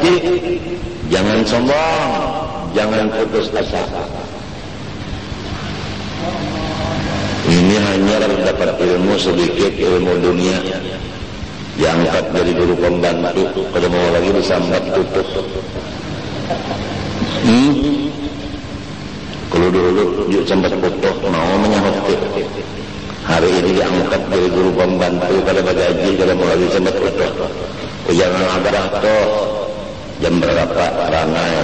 nanti jangan sombong, jangan putus asa. Ini hanya dapat ilmu sedikit ilmu dunia. Diangkat jadi guru pembantu kalau mau lagi disambat tutup. Hmm? kalau dulu dia sambat tutup mau menyahut. Hari ini diangkat jadi guru pembantu pada bagaji kalau mau lagi sambat tutup. Jangan agar toh jam berapa ranai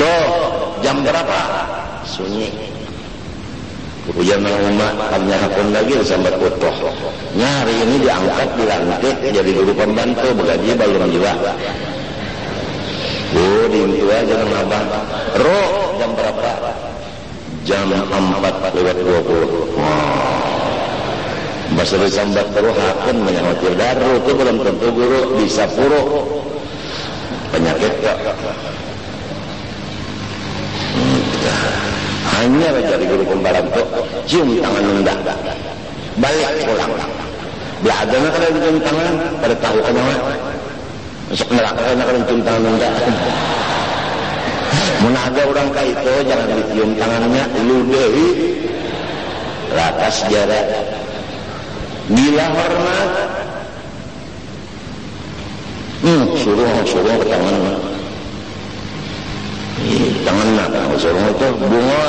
toh jam berapa sunyi Ujian umat hanya pun lagi sampai utuh. Nyari ini diangkat dilantik jadi guru pembantu bergaji belum juga. Oh, di itu aja dengan abang. Roh jam berapa? Jam empat lewat dua puluh. Bahasa disambat terus akan menyamatir daru itu belum tentu guru bisa puro penyakit. Hanya dari guru pembalap itu cium tangan nunda. Balik pulang. Belajar nak ada cium tangan pada tahu kenapa masuk neraka nak ada cium tangan nunda. Mana ada orang kaya itu jangan dicium tangannya lu dewi rata sejarah bila hormat hmm, suruh suruh ke tangan. Jangan nak Seorang itu bunga.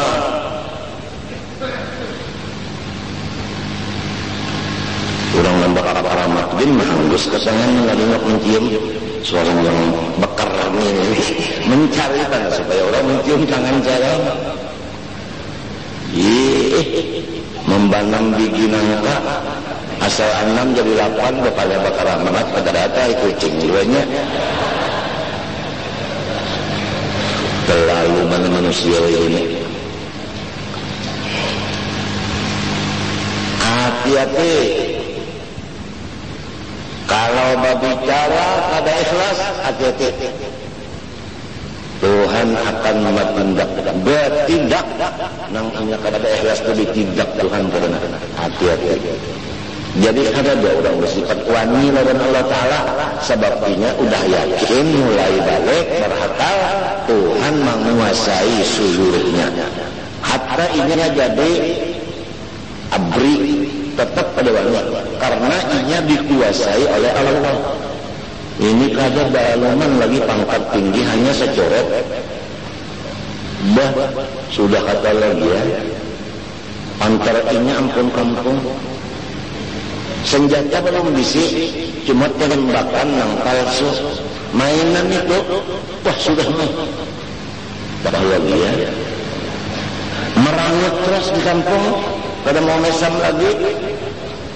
Orang yang bakar karamat Jadi mahanggus kesangan Nggak dengar mencium. Seorang yang bakar ini Mencari tangan Supaya orang mencium tangan saya. Ih Membanam biji nangka Asal enam jadi lapan Bapak bakar amanat Pada data kucing Luanya terlalu mana manusia ini hati-hati. Kalau berbicara ada ikhlas hati-hati. Tuhan akan bertindak bertindak. Nang hanya kada ikhlas itu ditindak Tuhan karena hati-hati jadi ada dua orang bersifat. Wani lawan Allah Ta'ala sebabnya udah yakin mulai balik berhakal Tuhan menguasai seluruhnya hatta ini jadi abri tetap pada wani karena inya dikuasai oleh Allah. Ini kadar dalaman lagi pangkat tinggi hanya secorot bah sudah kata lagi ya. Antara ini ampun kampung senjata belum bisi cuma tembakan yang palsu. Mainan itu wah sudah mah. Bahwa dia merangut terus di kampung pada mau mesam lagi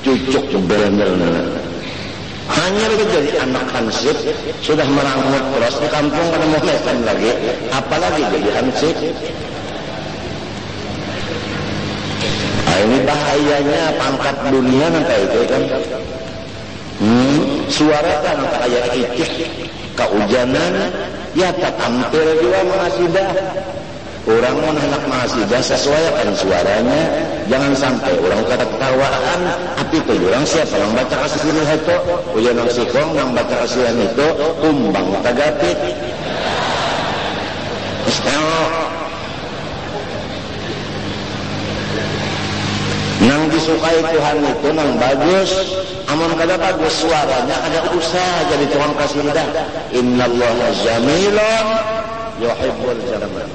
cucuk berenel hanya jadi anak hansip sudah merangut terus di kampung pada mau mesam lagi apalagi jadi hansip Ini bahayanya pangkat dunia nanti itu kan. Hmm, suara kan kayak ikik, keujanan, ya tampil juga mahasidah. Orang mau anak mahasidah sesuaikan suaranya, jangan sampai orang kata ketawaan, tapi itu orang siapa yang baca kasih ini itu, ujian yang sikong yang baca kasih itu, kumbang tagapit. Istilah Nang disukai Tuhan itu nang bagus, amun kada bagus suaranya ada usaha jadi Tuhan kasih indah. Innallaha jamilun yuhibbul jamal.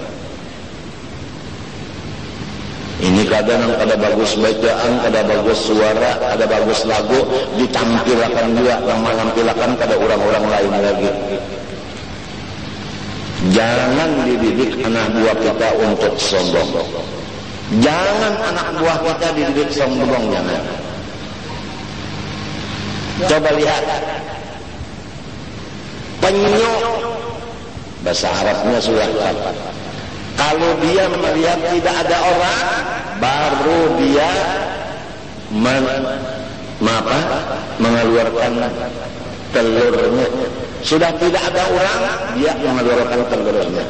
Ini kadang nang kada bagus bacaan, kada bagus suara, kada bagus lagu, ditampilkan juga, yang menampilkan kada orang-orang lain lagi. Jangan dididik anak buah kita untuk sombong. Jangan anak buah kita dididik sombong jangan. Coba lihat. Penyu bahasa Arabnya sudah dapat. Kalau dia melihat tidak ada orang, baru dia men, apa, mengeluarkan telurnya. Sudah tidak ada orang, dia mengeluarkan telurnya.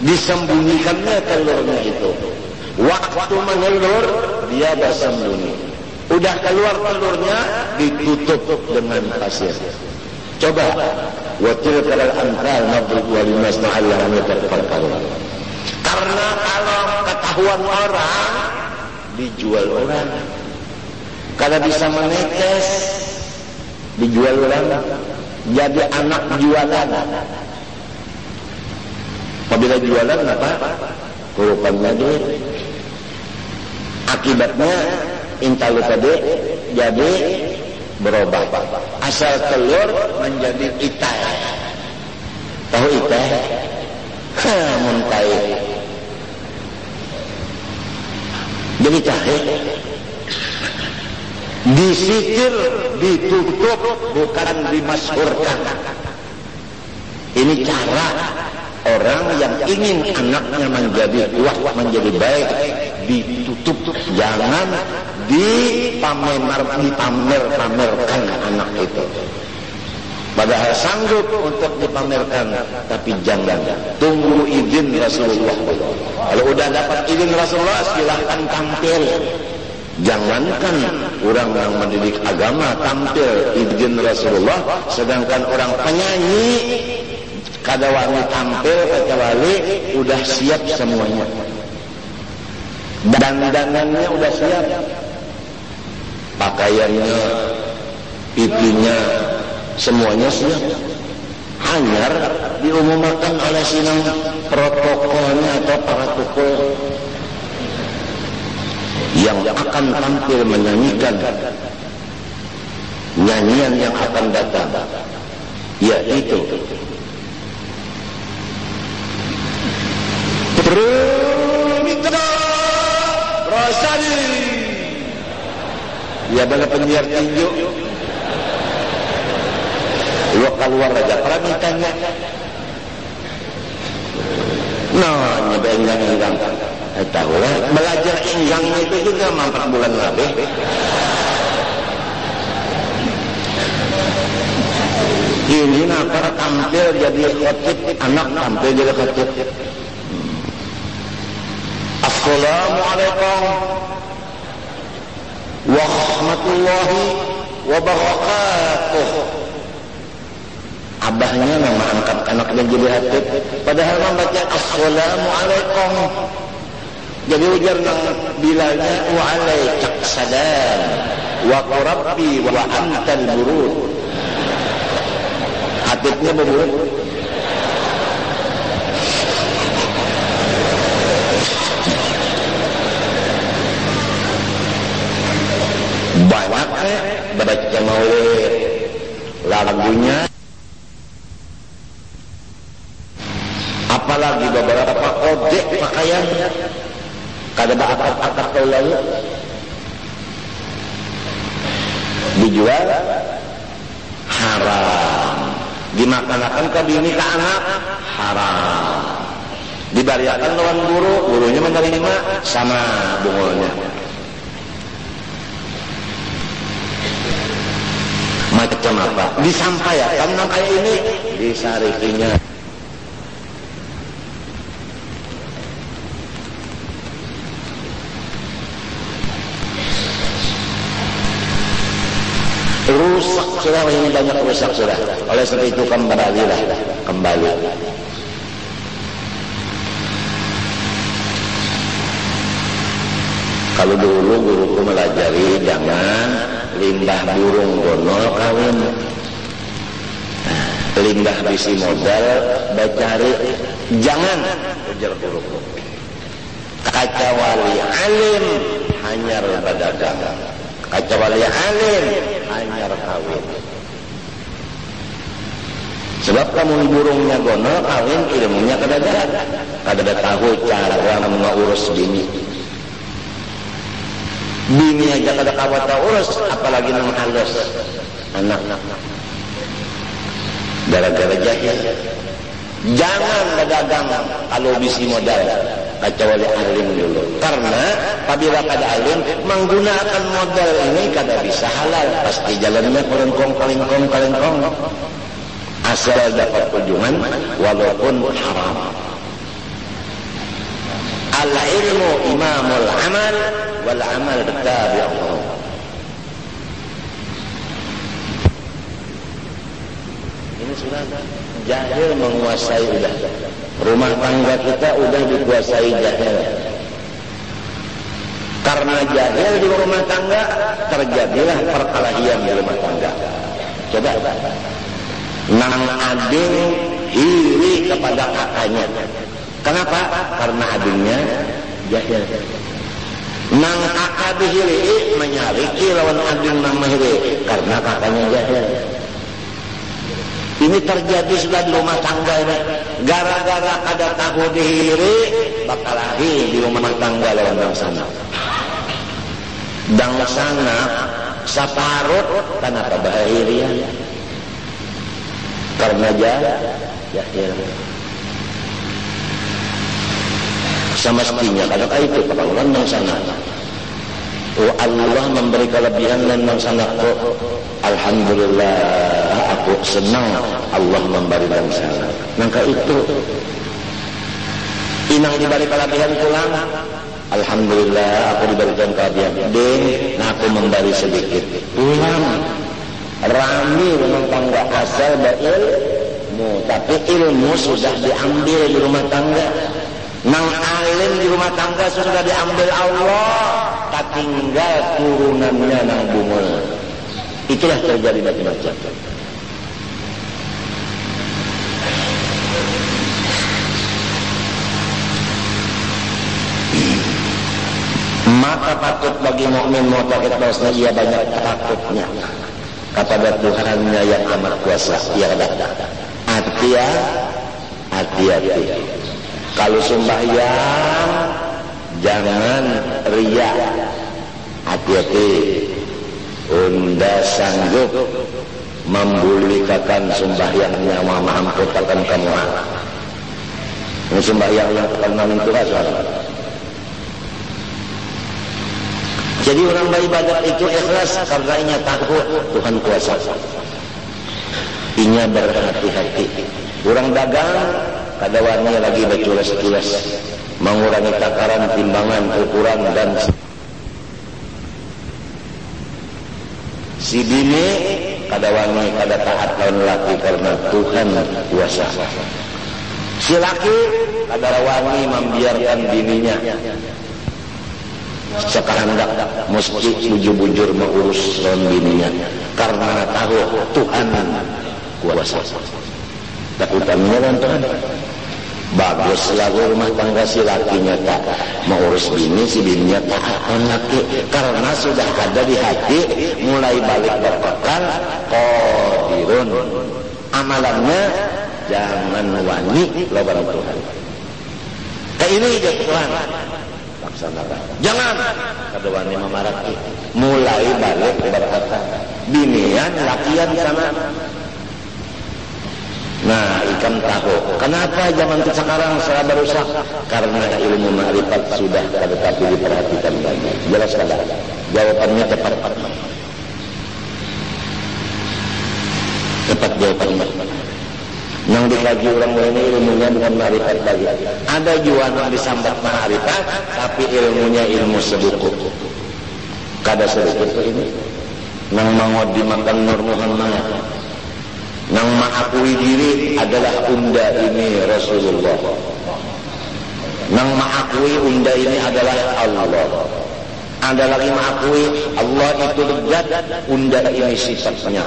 Disembunyikannya telurnya itu. Waktu mengelur, dia bersembunyi. Udah keluar telurnya, ditutup dengan pasir. Coba, wa tilkal amsal nadrib wa linas la'allahum yatafakkarun karena kalau ketahuan orang dijual orang. Kalau bisa menetes dijual orang. Jadi anak jualan. Apabila jualan apa? Kurupannya duit akibatnya intalu tadi jadi berubah. Asal telur menjadi itai tahu itai ha muntai. Jadi cahe disikir ditutup bukan dimasyhurkan ini cara orang yang ingin anaknya menjadi kuat menjadi baik ditutup. Jangan dipamer dipamer pamerkan anak itu. Padahal sanggup untuk dipamerkan tapi jangan. Tunggu izin Rasulullah. Kalau udah dapat izin Rasulullah silahkan tampil. Jangankan orang yang mendidik agama tampil izin Rasulullah sedangkan orang penyanyi kada wani tampil kecuali udah siap semuanya dandanannya udah siap. Pakaiannya pipinya semuanya siap. Hanyar diumumkan oleh sinang protokolnya atau para tukul yang akan tampil menyanyikan nyanyian yang akan datang yaitu Promitra dia adalah penyiar tinju lu keluar aja. Pramintanya no nyoba enggang-enggang eh, tahu lah. Belajar enggangnya itu juga empat bulan lebih. Ini apa tampil jadi khotib anak tampil jadi khotib. Assalamualaikum warahmatullahi wabarakatuh. Abahnya nama angkat anak dan jadi hati. Padahal membaca Assalamualaikum. Jadi ujar nang bilanya wa'alaikak salam wa rabbi wa antal burud. Hatibnya berburud. banyak eh, baca maulid. Lagunya. Apalagi beberapa objek pakaian. Kada kau lalu. Dijual. Haram. Dimakan-makan ke bini ke anak. Haram. Dibariakan lawan guru. Gurunya menerima sama bungulnya macam apa? Disampaikan. Nang kayak ini disarikinya. Rusak sudah ini banyak rusak sudah oleh sebab itu kembalilah. Kembali. Kalau dulu guruku melajari jangan limbah burung gonol kawin. Limbah bisi modal bacari jangan ujar guruku kaca wali alim hanyar badagang kaca wali alim hanyar kawin. Sebab kamu burungnya gonol kawin ilmunya kadada kadada tahu cara mengurus bini bini aja kada kawat urus apalagi nang halus anak. Gara-gara jahil. Jangan berdagang kalau bisi modal kecuali alim dulu. Karena apabila kada alim menggunakan modal ini kada bisa halal. Pasti jalannya kelengkong kelengkong kelengkong. Asal dapat kunjungan walaupun haram. Al-ilmu imamul amal wal amal tabi'uhu ini jahil menguasai udah rumah tangga kita udah dikuasai jahil. Karena jahil di rumah tangga terjadilah perkelahian di rumah tangga. Coba. Nang ading iri kepada kakaknya. Kenapa? Karena adingnya jahil nang kakak dihiri menyariki lawan ading nang mahiri karena kakaknya jahil ini terjadi sudah di rumah tangga ini. Gara-gara ada tahu dihiri bakal lagi di rumah tangga lawan dang sana. Dang sana saparut karena kebahirian karena jahil jahil semestinya kadang itu? Kebangunan yang sana. Oh Allah memberi kelebihan dan melaksanakan Alhamdulillah aku senang Allah memberi dan sana. Maka itu inang diberi kelebihan pulang Alhamdulillah aku diberikan kelebihan. Ding nah aku memberi sedikit. Pulang rami memang tangga asal ilmu tapi ilmu sudah diambil di rumah tangga Nang alim di rumah tangga sudah diambil Allah, tak tinggal turunannya nang bungul. Itulah terjadi macam-macam. Maka patut bagi mukmin mutakid bahwasanya ia banyak takutnya kepada Tuhannya yang amat kuasa. Ya ada. Hati-hati. Hati-hati. Kalau sembahyang jangan ria. Hati-hati. Unda sanggup membulikakan sembahyangnya mamputakan kamu. Ini sembahyang yang terkenal itu asal. Jadi orang beribadat itu ikhlas karena inya takut Tuhan kuasa. Inya berhati-hati. Orang dagang kada wani lagi berculas-culas mengurangi takaran timbangan ukuran dan si bini kada wani kada taat lawan laki karena Tuhan kuasa. Si laki kada membiarkan bininya. Sekahandak mesti bujur-bujur mengurus lawan bininya karena tahu Tuhan kuasa takutannya kan Tuhan bagus lagu rumah tangga si lakinya tak. Mau urus bini si bininya tak akan laki. Karena sudah ada di hati mulai balik berkekal kodirun. Amalannya jangan wani lawan Tuhan. Kayak ini aja Tuhan. Laksanakan. Jangan. Kada wani memaraki mulai balik berkata binian lakian sana Nah, ikan tahu. Kenapa zaman sekarang saya berusaha? Karena ilmu ma'rifat sudah tetapi diperhatikan lagi. Jelas kada? Jawabannya tepat. Tepat jawabannya. Yang dikaji orang ini ilmunya bukan ma'rifat lagi. Ada juga yang disambat ma'rifat, tapi ilmunya ilmu sebuku. Kada sedikit ini. Nang mau dimakan Nur Muhammad yang mengakui diri adalah unda ini Rasulullah. Yang mengakui unda ini adalah Allah. Ada lagi mengakui Allah itu dekat unda ini sifatnya.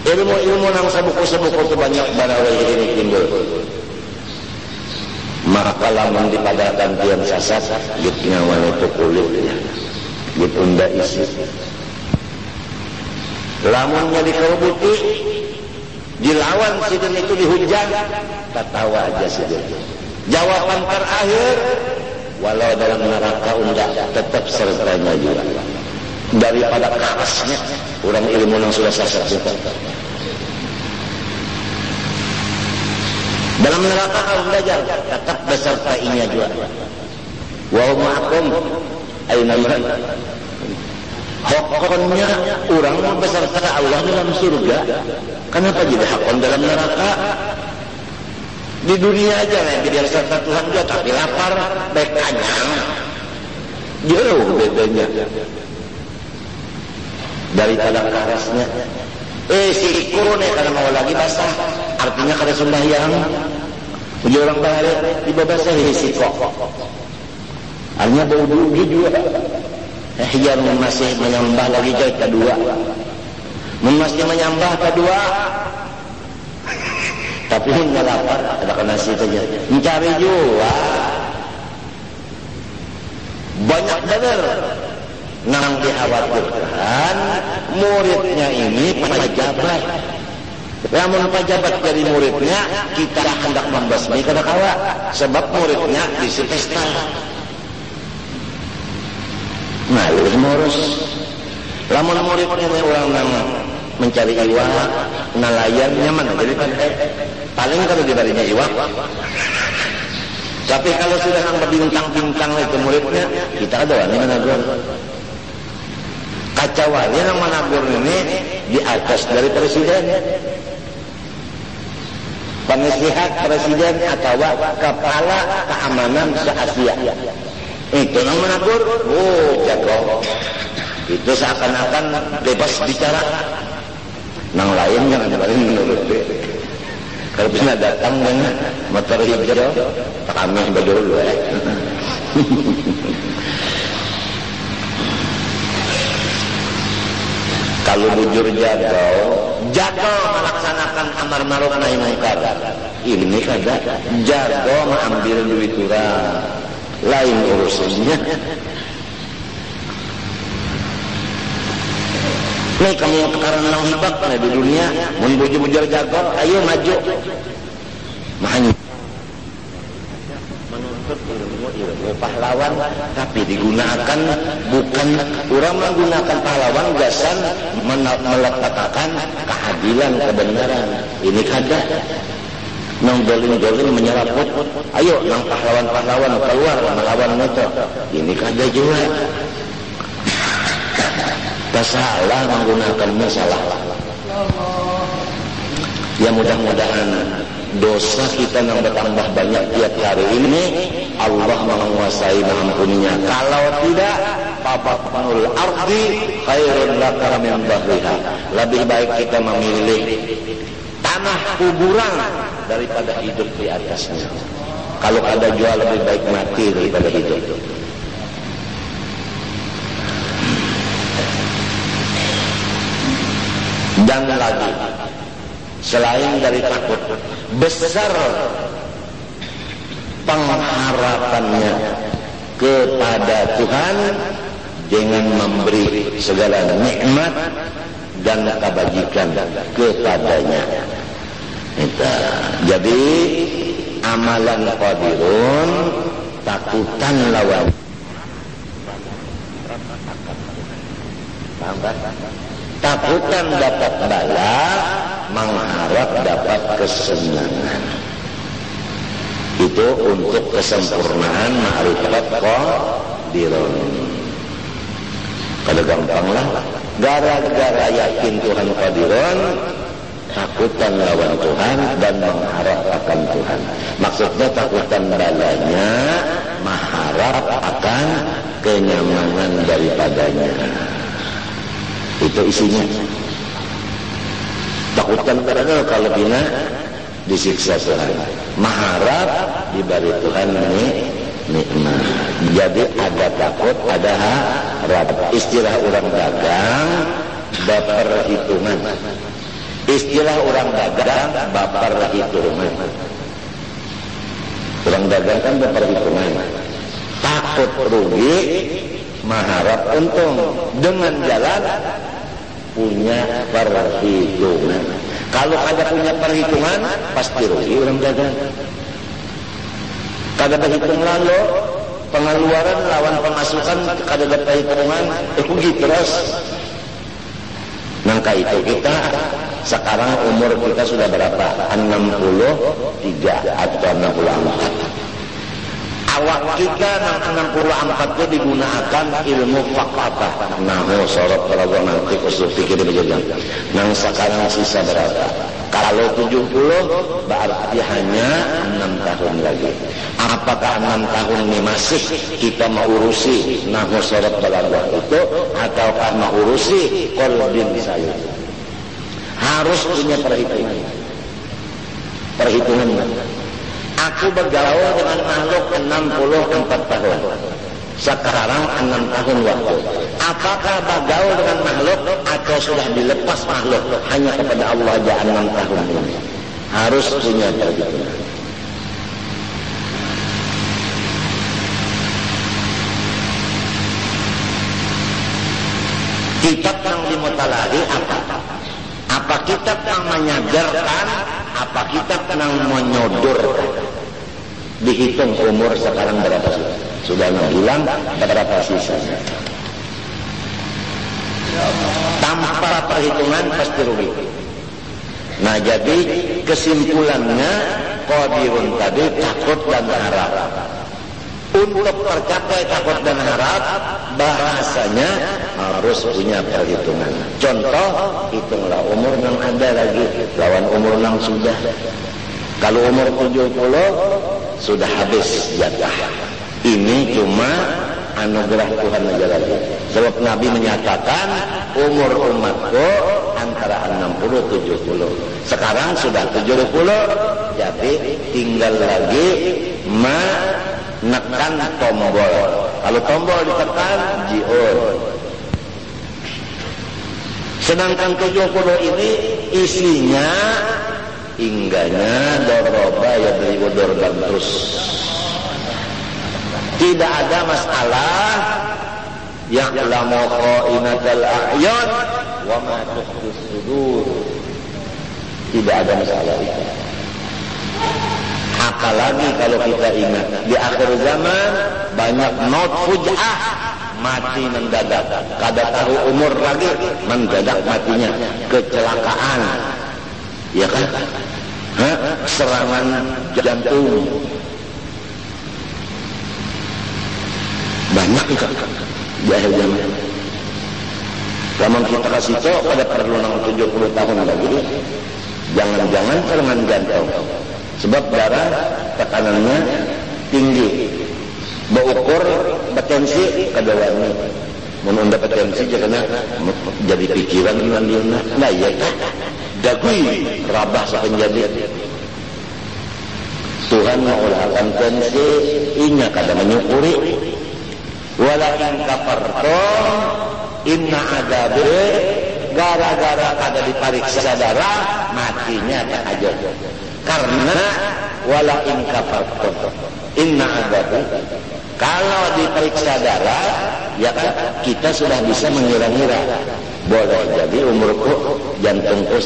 Ilmu-ilmu yang sebuku-sebuku itu banyak barawai ini timbul. Maka lamun dipadakan tiang sasat gitnya wanita kulitnya git unda isi lamunnya dikerubuti dilawan sidin itu dihujang tertawa aja sidin jawaban terakhir walau dalam neraka unda tetap sertanya juga. Daripada kerasnya orang ilmu yang sudah sasar dalam neraka harus belajar tetap beserta inya juga. Wa ma'akum aina Hokonnya orang beserta Allah dalam surga. Kenapa jadi hakon dalam neraka? Di dunia aja nih, biar serta Tuhan juga, tapi lapar, baik kenyang. Jauh bedanya. Dari tanda kerasnya. Eh si kurune karena mau lagi basah. Artinya kada sembahyang. Puji orang bahari tiba basah ini si kok. Artinya bau dugi juga. Yang masih menyembah lagi jadi kedua. Masih menyembah kedua. Tapi nggak lapar, ada kena nasi saja. Mencari juga. Banyak benar nang dikhawatirkan muridnya ini pejabat. Namun pejabat dari muridnya kita hendak membasmi kada kawa sebab muridnya di itu ngurus. Lamun muridnya orang nang mencari iwa, nelayan nyaman jadi paling kalau dibarinya iwa. Tapi kalau sudah nang berbintang-bintang itu muridnya, kita ada wani menagur kacauannya yang menagur ini di atas dari presiden penasihat presiden atau kepala keamanan se-Asia itu yang menagur oh jago itu seakan-akan bebas bicara nang lain yang ada lain menurut dia kalau bisa datang dengan motor hijau kami berdua eh. Kalau bujur jago, jago melaksanakan amar ma'ruf nahi mungkar. Ini kada jago mengambil duit orang. Lain urusannya. Nih kamu karena nang hibak di dunia, mun bujur-bujur jago, ayo maju. Mahanya ilmu pahlawan tapi digunakan bukan orang menggunakan pahlawan gasan meletakkan keadilan kebenaran ini kada nang dolim-dolim menyeraput. Ayo nang pahlawan-pahlawan keluar melawan itu ini kada juga salah menggunakan masalah. Ya mudah-mudahan dosa kita yang bertambah banyak tiap hari ini Allah menguasai mengampuninya kalau tidak papapanul ardi khairun laka min bahriha lebih baik kita memilih tanah kuburan daripada hidup di atasnya kalau ada jual lebih baik mati daripada hidup dan lagi selain dari takut besar pengharapannya kepada Tuhan dengan memberi segala nikmat dan kebajikan kepadanya. Kita. Jadi amalan qadirun takutan lawan. Takutan dapat bala mengharap dapat kesenangan itu untuk kesempurnaan ma'rifat qadirun kalau gampang lah gara-gara yakin Tuhan qadirun takutan lawan Tuhan dan mengharap akan Tuhan. Maksudnya takutan balanya mengharap akan kenyamanan daripadanya. Itu isinya. Takutan karena kalau bina disiksa Tuhan. Maharap diberi Tuhan ini nikmat. Jadi ada takut ada harap. Istilah orang dagang baper hitungan istilah orang dagang baper hitungan orang dagang kan baper hitungan takut rugi maharap untung dengan jalan punya perhitungan. Kalau ada punya perhitungan, pasti rugi orang dagang. Kada berhitung lalu, pengeluaran lawan pemasukan kada ada perhitungan, eh rugi terus. Nangka itu kita sekarang umur kita sudah berapa? 63 atau 64 awak kita enam puluh empat itu digunakan ilmu fakata nahu sorot kalau nanti usul fikir berjalan. Nang sekarang sisa berapa kalau tujuh puluh berarti hanya enam tahun lagi. Apakah enam tahun ini masih kita mau urusi nahu sorot balagah itu ataukah mau urusi kolbin saya harus punya perhitungan. Perhitungan. Aku bergaul dengan makhluk 64 tahun sekarang 6 tahun waktu apakah bergaul dengan makhluk atau sudah dilepas makhluk hanya kepada Allah aja 6 tahun ini harus punya perhitungan kitab yang dimutalari apa? Apa kitab yang menyadarkan? Apa kitab yang menyodorkan? Dihitung umur sekarang berapa sudah? Sudah hilang berapa sisa? Tanpa perhitungan pasti rugi. Nah jadi kesimpulannya Qadirun tadi takut dan harap. Untuk tercapai takut dan harap bahasanya harus punya perhitungan. Contoh hitunglah umur yang ada lagi. Lawan umur yang sudah. Kalau umur 70 sudah habis jatah ini cuma anugerah Tuhan aja lagi sebab Nabi menyatakan umur umatku antara 60 70 sekarang sudah 70 jadi tinggal lagi ma nekan tombol. Kalau tombol ditekan jiun. Sedangkan 70 ini isinya ingganya doroba ya beri dorban terus tidak ada masalah. Yang ya'lamu kha'inatal a'yun wa ma sudur. Tidak ada masalah itu. Apalagi kalau kita ingat di akhir zaman banyak not fujah mati mendadak. Kada tahu umur lagi mendadak matinya. Kecelakaan. Ya kan? Hah? serangan jantung banyak itu di akhir zaman. Kalau kita kasih tahu pada perlu 70 tahun lagi jangan-jangan serangan jantung sebab darah tekanannya tinggi. Berukur potensi kada wani menunda potensi jangan jadi pikiran dengan dia. Nah ya dagui rabah sepenjadi. Tuhan mengulahkan potensi inya kada menyukuri walakin kafartum inna adabe gara-gara kada dipariksa darah matinya tak aja karena wala in kafartum inna adabu kalau diperiksa darah ya kita sudah bisa mengira-ngira. Boleh jadi umurku jantungku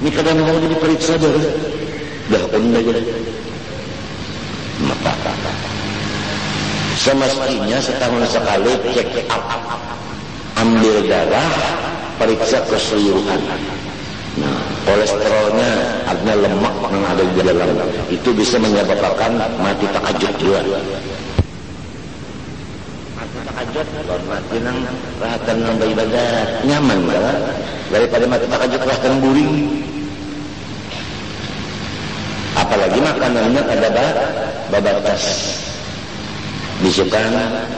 ini kadang mau diperiksa darah dah unda jadi maka semestinya setahun sekali cek up ambil darah periksa keseluruhan. Nah, kolesterolnya, artinya lemak yang ada di dalam itu bisa menyebabkan mati takajud juga. Mati nang rahatan nang beribadah nyaman kan? Daripada mati takajud rahatan buring. Apalagi makanannya ada babatas. Disukan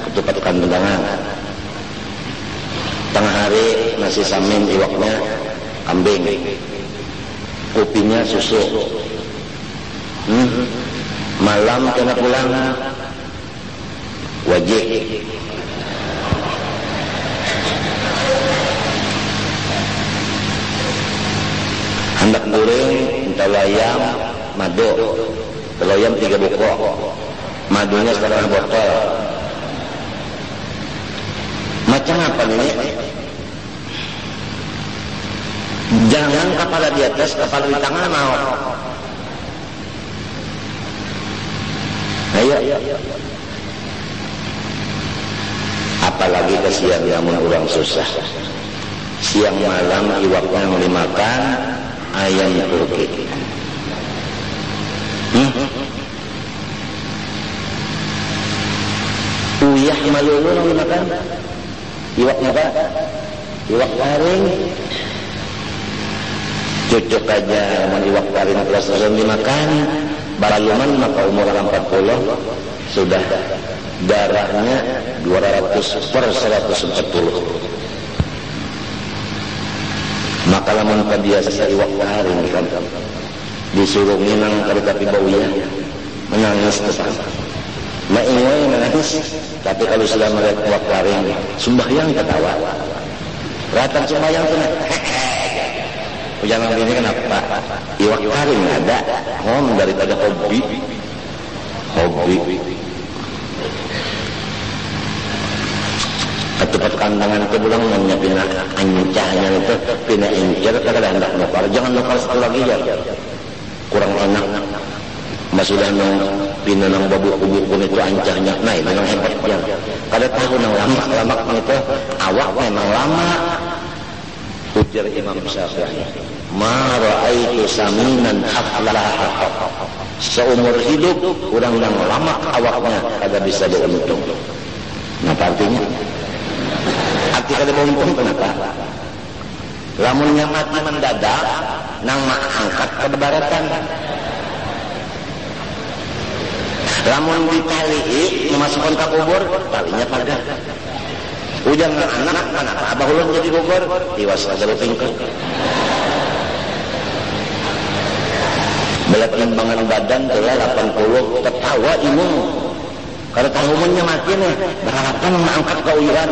ketupat kandangan tengah hari nasi samin iwaknya kambing. Kopinya susu. Hmm? malam kena pulang. Wajib. Hendak goreng entah ayam madu kalau ayam tiga buku madunya setengah botol macam apa ini Jangan kepala di atas, kepala di tangan mau. Ayo. Apalagi ke siang namun orang susah. Siang malam iwaknya melimakan ayam turki. Hmm? Uyah malulu melimakan iwaknya apa? Iwak garing. Cocok aja meniwak karin kelas dimakan. Baluman maka umur 40 sudah darahnya 200 per 140 maka lamun biasa iwak haring kan? Disuruh minang kada tapi bau ya. Menangis tetap maingoi menangis tapi kalau sudah melihat iwak haring sembahyang ketawa rata sembahyang kena Jangan ini kenapa? Iwak haring ada, hom daripada hobi, hobi. Ketupat kandangan itu bilang namanya pina ancahnya itu pina nukar. Jangan nukar satu lagi ya. Kurang enak mas sudah nang pina nang babu kubu itu ancahnya nah itu yang hebat ya kada tahu nang lama lama itu awak memang lama ujar Imam Syafi'i ma ra'aitu saminan aflah seumur hidup orang yang lama awaknya kada bisa diuntung nah artinya? Arti kada beruntung kenapa? Lamunnya mati mendadak, nang mak angkat ke baratan. Lamun ditali, memasukkan ke kubur, talinya pada. Ujang anak, anak abah ulun jadi kubur, tiwas aja lu tingkat. Belat timbangan badan telah 80, tertawa imu. Kalau tahu mati nih, berharapan mengangkat ke uiran.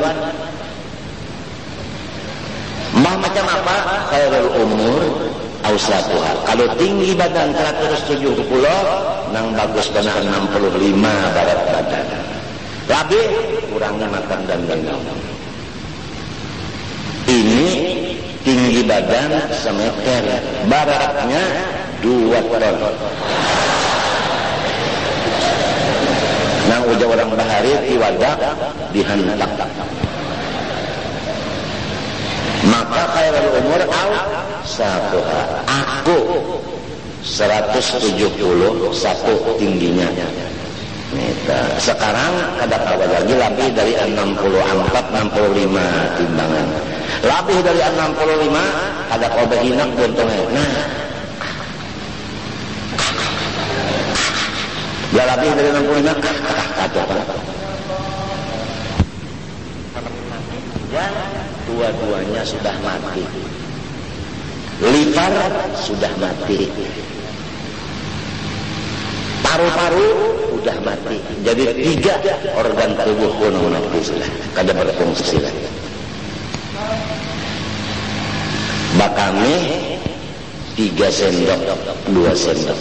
Mbah macam apa? Khairul umur ausatuha. Kalau tinggi badan 170, nang bagus kena 65 barat badan. Lebih kurangnya makan dan minum. Ini tinggi badan semeter, baratnya dua ton. Nang ujar orang bahari tiwadak dihantak maka khairul umur au satuha. Aku 170 satu tingginya. Nita. sekarang ada kabar lagi lebih dari 64 65 timbangan. Lebih dari 65 ada kobe hinak buntungnya nah. Ya lebih dari 65 kata apa? Ya dua-duanya sudah mati. Lipar sudah mati. Paru-paru sudah mati. Jadi tiga organ tubuh pun mati sudah. Kada berfungsi lagi. Bakame tiga sendok, dua sendok.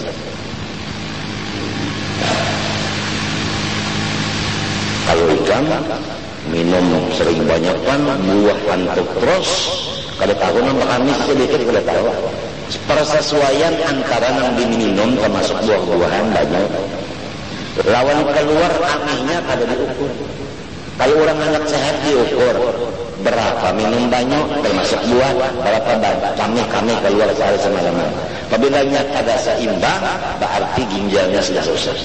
Kalau ikan minum sering banyak kan buah antuk terus kada tahu nama kami sedikit kada tahu. Persesuaian antara yang diminum termasuk buah-buahan banyak. Lawan keluar anehnya kada diukur. Kalau orang anak sehat diukur. Berapa minum banyak termasuk buah berapa banyak. Kami kami keluar sehari semalam. Apabila nyat kada seimbang berarti ginjalnya sudah susah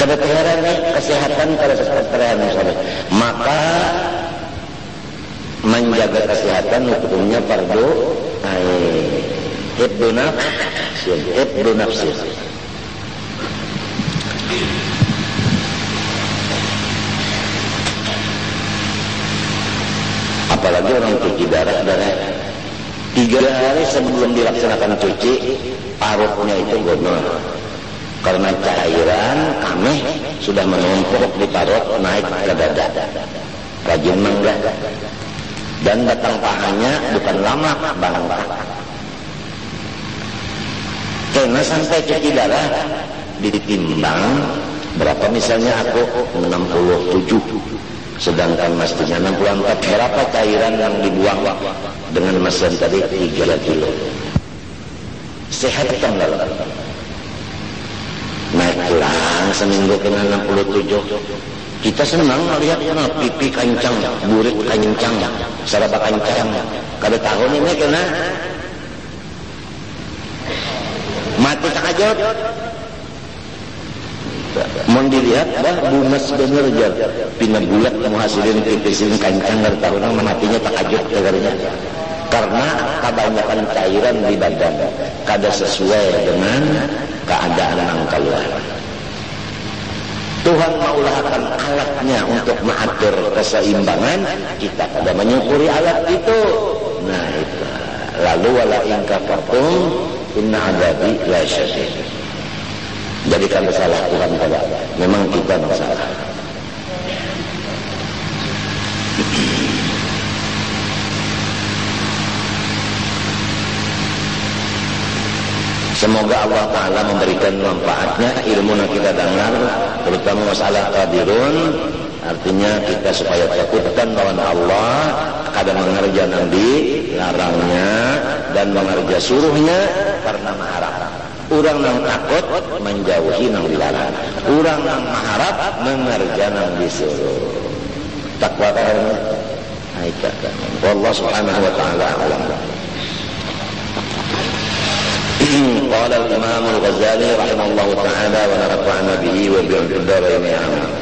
kebetulan kesehatan pada kesehatan misalnya. Maka menjaga kesehatan hukumnya fardu ibnu nafsin ibnu nafsin apalagi orang cuci darah darah. Tiga hari sebelum dilaksanakan cuci paruhnya itu gonor karena cairan kami sudah menumpuk di parut naik ke dada. Rajin menggah dan datang pahanya bukan lama bangga karena sampai cuci darah ditimbang berapa misalnya aku? 67 sedangkan mestinya 64 berapa cairan yang dibuang? Dengan mesin tadi 3 kilo. Sehat kan naik pulang seminggu kena 67 kita senang melihat ya, pipi kancang burik kancang saraba kancang kada tahun ini kena. Mati takajut mau dilihat dah bumas bener jar pina bulat menghasilin pipisin kancang dari tahun matinya takajut dengarnya. Karena kebanyakan cairan di badan. Kada sesuai dengan keadaan yang keluar. Tuhan maulahkan alatnya untuk mengatur keseimbangan. Kita pada menyukuri alat itu. Nah itu. Lalu wala in kafartum inna adabi la syadid. Kan salah Tuhan pada memang kita masalah Semoga Allah Ta'ala memberikan manfaatnya ilmu yang kita dengar terutama masalah qadirun. Artinya kita supaya takutkan lawan Allah kadang mengerja nabi larangnya dan mengerja suruhnya karena mengharap. Orang yang takut menjauhi yang dilarang orang yang mengharap mengerja yang disuruh takwa karena Allah subhanahu wa ta'ala alam قال الإمام الغزالي رحمه الله تعالى ونفعنا به وبعبد الله بين عمرو